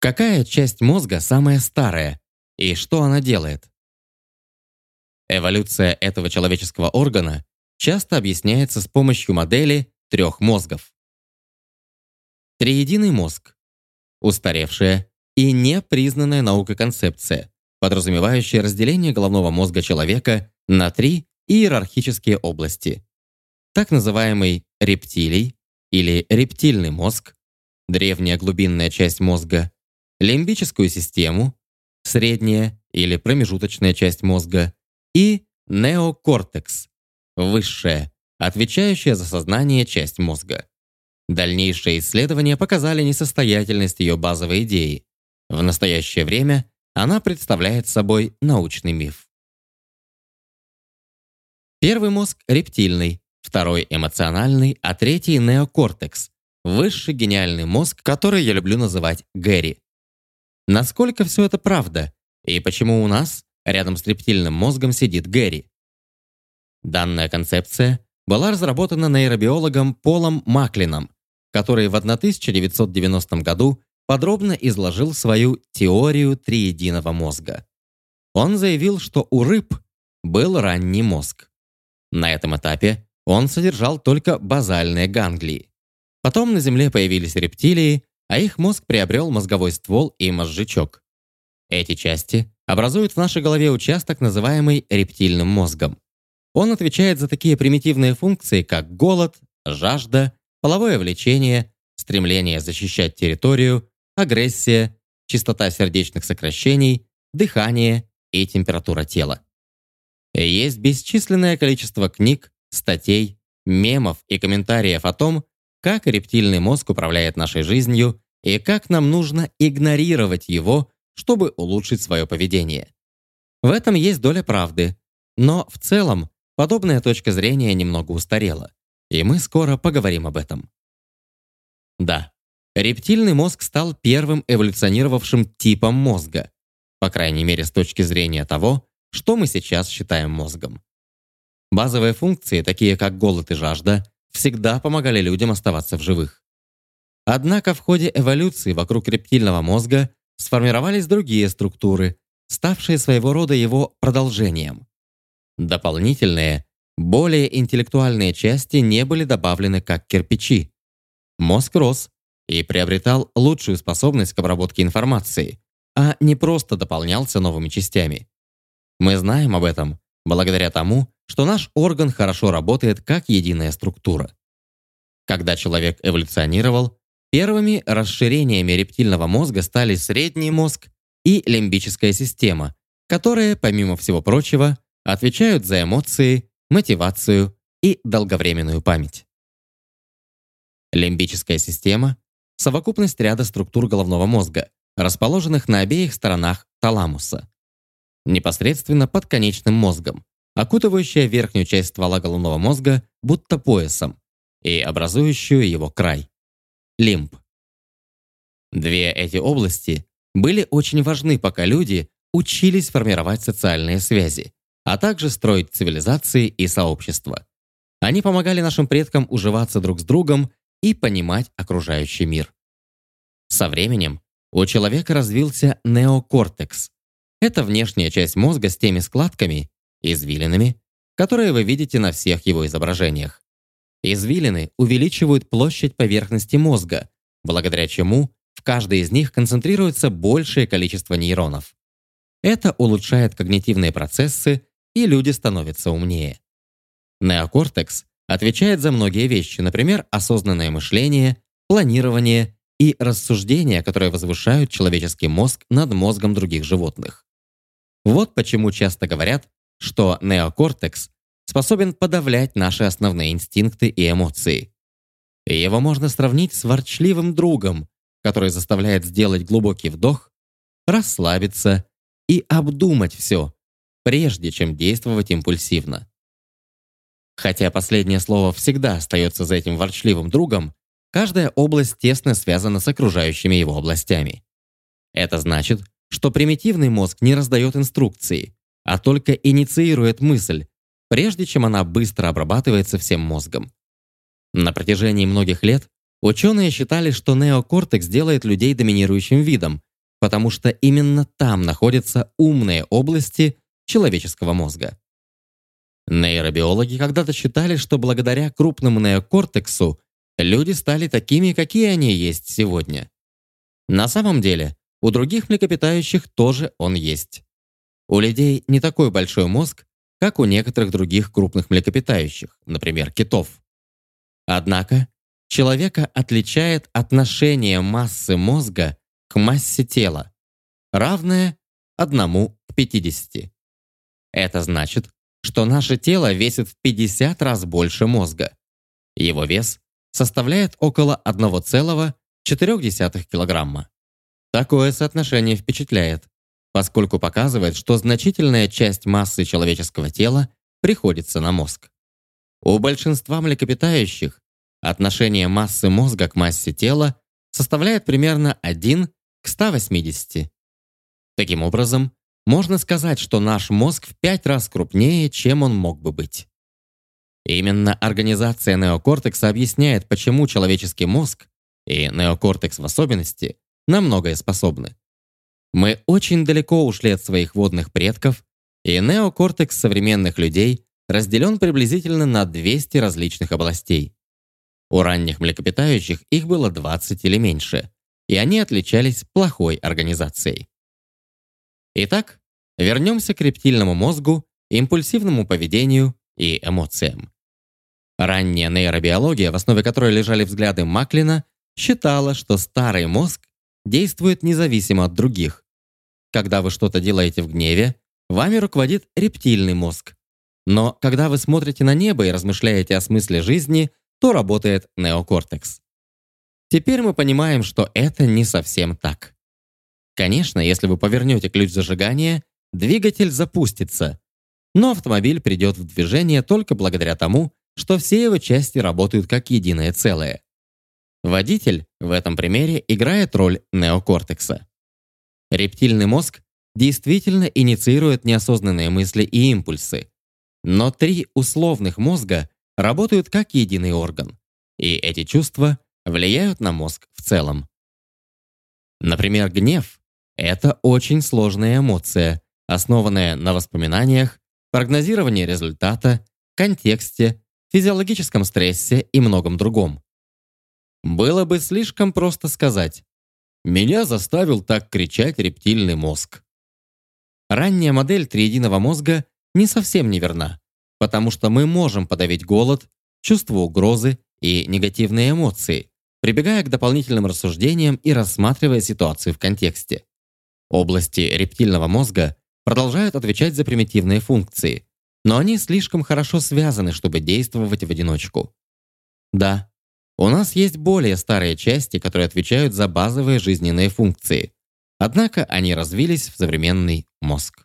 Какая часть мозга самая старая и что она делает? Эволюция этого человеческого органа часто объясняется с помощью модели трех мозгов. Триединый мозг – устаревшая и непризнанная наукой концепция, подразумевающая разделение головного мозга человека на три иерархические области. Так называемый рептилий или рептильный мозг, древняя глубинная часть мозга, лимбическую систему, средняя или промежуточная часть мозга и неокортекс, высшая, отвечающая за сознание часть мозга. Дальнейшие исследования показали несостоятельность ее базовой идеи. В настоящее время она представляет собой научный миф. Первый мозг рептильный, второй эмоциональный, а третий неокортекс, высший гениальный мозг, который я люблю называть Гэри. Насколько все это правда? И почему у нас рядом с рептильным мозгом сидит Гэри? Данная концепция была разработана нейробиологом Полом Маклином который в 1990 году подробно изложил свою теорию триединого мозга. Он заявил, что у рыб был ранний мозг. На этом этапе он содержал только базальные ганглии. Потом на Земле появились рептилии, а их мозг приобрел мозговой ствол и мозжечок. Эти части образуют в нашей голове участок, называемый рептильным мозгом. Он отвечает за такие примитивные функции, как голод, жажда половое влечение, стремление защищать территорию, агрессия, частота сердечных сокращений, дыхание и температура тела. Есть бесчисленное количество книг, статей, мемов и комментариев о том, как рептильный мозг управляет нашей жизнью и как нам нужно игнорировать его, чтобы улучшить свое поведение. В этом есть доля правды, но в целом подобная точка зрения немного устарела. И мы скоро поговорим об этом. Да, рептильный мозг стал первым эволюционировавшим типом мозга, по крайней мере с точки зрения того, что мы сейчас считаем мозгом. Базовые функции, такие как голод и жажда, всегда помогали людям оставаться в живых. Однако в ходе эволюции вокруг рептильного мозга сформировались другие структуры, ставшие своего рода его продолжением. Дополнительные, более интеллектуальные части не были добавлены как кирпичи. Мозг рос и приобретал лучшую способность к обработке информации, а не просто дополнялся новыми частями. Мы знаем об этом благодаря тому, что наш орган хорошо работает как единая структура. Когда человек эволюционировал, первыми расширениями рептильного мозга стали средний мозг и лимбическая система, которые, помимо всего прочего, отвечают за эмоции, мотивацию и долговременную память. Лимбическая система — совокупность ряда структур головного мозга, расположенных на обеих сторонах таламуса, непосредственно под конечным мозгом, окутывающая верхнюю часть ствола головного мозга будто поясом и образующую его край — лимб. Две эти области были очень важны, пока люди учились формировать социальные связи, а также строить цивилизации и сообщества. Они помогали нашим предкам уживаться друг с другом и понимать окружающий мир. Со временем у человека развился неокортекс. Это внешняя часть мозга с теми складками, извилинами, которые вы видите на всех его изображениях. Извилины увеличивают площадь поверхности мозга, благодаря чему в каждой из них концентрируется большее количество нейронов. Это улучшает когнитивные процессы и люди становятся умнее. Неокортекс отвечает за многие вещи, например, осознанное мышление, планирование и рассуждения, которые возвышают человеческий мозг над мозгом других животных. Вот почему часто говорят, что неокортекс способен подавлять наши основные инстинкты и эмоции. его можно сравнить с ворчливым другом, который заставляет сделать глубокий вдох, расслабиться и обдумать все, прежде чем действовать импульсивно. Хотя последнее слово всегда остается за этим ворчливым другом, каждая область тесно связана с окружающими его областями. Это значит, что примитивный мозг не раздает инструкции, а только инициирует мысль, прежде чем она быстро обрабатывается всем мозгом. На протяжении многих лет ученые считали, что неокортекс делает людей доминирующим видом, потому что именно там находятся умные области человеческого мозга. Нейробиологи когда-то считали, что благодаря крупному неокортексу люди стали такими, какие они есть сегодня. На самом деле, у других млекопитающих тоже он есть. У людей не такой большой мозг, как у некоторых других крупных млекопитающих, например, китов. Однако, человека отличает отношение массы мозга к массе тела, равное 1 к 50. Это значит, что наше тело весит в 50 раз больше мозга. Его вес составляет около 1,4 килограмма. Такое соотношение впечатляет, поскольку показывает, что значительная часть массы человеческого тела приходится на мозг. У большинства млекопитающих отношение массы мозга к массе тела составляет примерно 1 к 180. Таким образом, можно сказать, что наш мозг в 5 раз крупнее, чем он мог бы быть. Именно организация неокортекса объясняет, почему человеческий мозг, и неокортекс в особенности, на многое способны. Мы очень далеко ушли от своих водных предков, и неокортекс современных людей разделен приблизительно на 200 различных областей. У ранних млекопитающих их было 20 или меньше, и они отличались плохой организацией. Итак, вернемся к рептильному мозгу, импульсивному поведению и эмоциям. Ранняя нейробиология, в основе которой лежали взгляды Маклина, считала, что старый мозг действует независимо от других. Когда вы что-то делаете в гневе, вами руководит рептильный мозг. Но когда вы смотрите на небо и размышляете о смысле жизни, то работает неокортекс. Теперь мы понимаем, что это не совсем так. Конечно, если вы повернете ключ зажигания, двигатель запустится, но автомобиль придет в движение только благодаря тому, что все его части работают как единое целое. Водитель в этом примере играет роль неокортекса. Рептильный мозг действительно инициирует неосознанные мысли и импульсы. Но три условных мозга работают как единый орган, и эти чувства влияют на мозг в целом. Например, гнев — это очень сложная эмоция, основанная на воспоминаниях, прогнозировании результата, контексте, физиологическом стрессе и многом другом. Было бы слишком просто сказать «Меня заставил так кричать рептильный мозг». Ранняя модель триединого мозга не совсем неверна, потому что мы можем подавить голод, чувство угрозы и негативные эмоции, прибегая к дополнительным рассуждениям и рассматривая ситуацию в контексте. Области рептильного мозга продолжают отвечать за примитивные функции, но они слишком хорошо связаны, чтобы действовать в одиночку. Да, у нас есть более старые части, которые отвечают за базовые жизненные функции. Однако они развились в современный мозг.